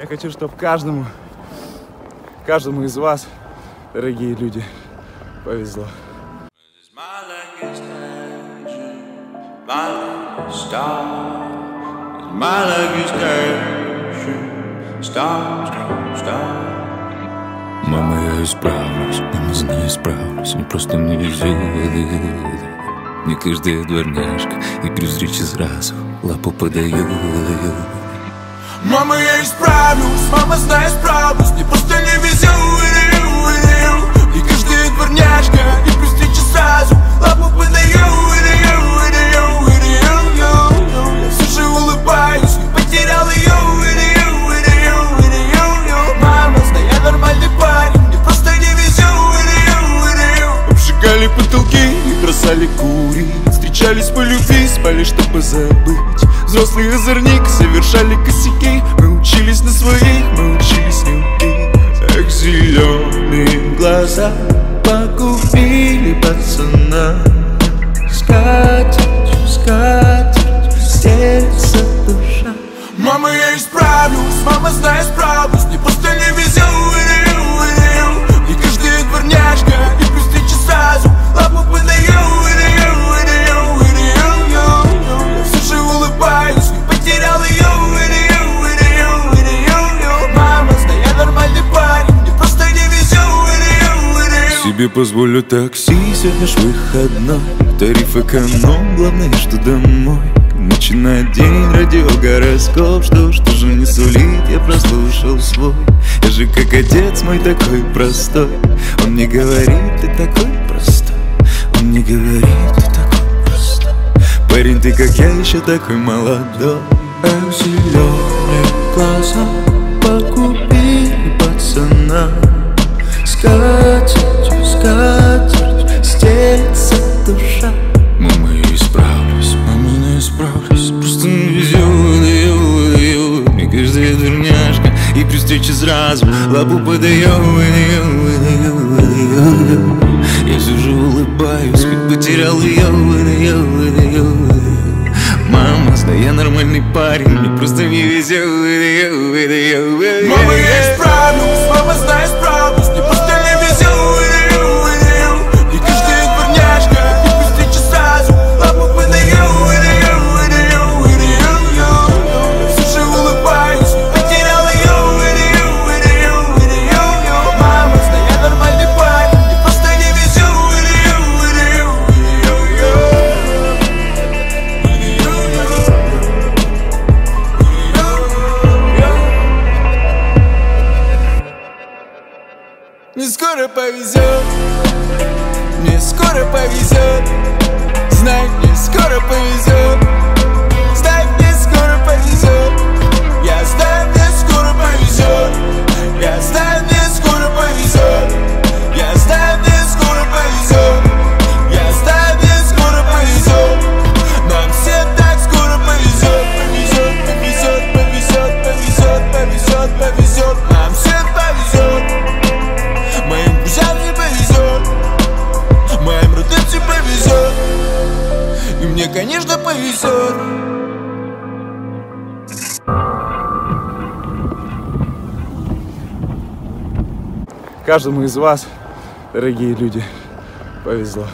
Я хочу, чтобы каждому, каждому из вас, дорогие люди, повезло. Мама, я исправлюсь, мама, знаю, исправлюсь Мне просто не везет Не каждая дворняжка И при встрече сразу лапу подает Мама, я исправлюсь, мама, знай, справлюсь Мне просто не везет И каждая дворняжка И при встрече сразу лапу подаю все же улыбаюсь, потерял ее Мама, знай, я нормальный парень Мне просто не везет Обжигали потолки и бросали курить Встречались по любви, спали, чтобы забыть Взрослый озорник, совершали косяки. Мы учились на своих, мы учились любить. Эх, зеленые глаза Погубили пацана. Скатерть, скатерть Стелится душа. Мама, я исправлюсь, мама, знай, справлюсь Мне просто не везет Себе позволю такси, сегодня ж выходной. Тариф эконом, главное, что домой. Начинает день, радио, гороскоп Что, что же не сулит, я прослушал свой. Я же как отец мой такой простой. Он мне говорит, ты такой простой. Он мне говорит, ты такой простой. Парень, ты как я, еще такой молодой. Эх, зеленые глаза Погубили пацана. Скатерть Встрече сразу. Лапу подаю Я же улыбаюсь, как потерял ее Мама, знай, я нормальный парень Мне просто не везет Мама, я исправлюсь, мама, знай, справлюсь скоро повезет. Мне скоро повезет. Знай, мне скоро повезет мне, конечно, повезет Каждому из вас, дорогие люди, повезло.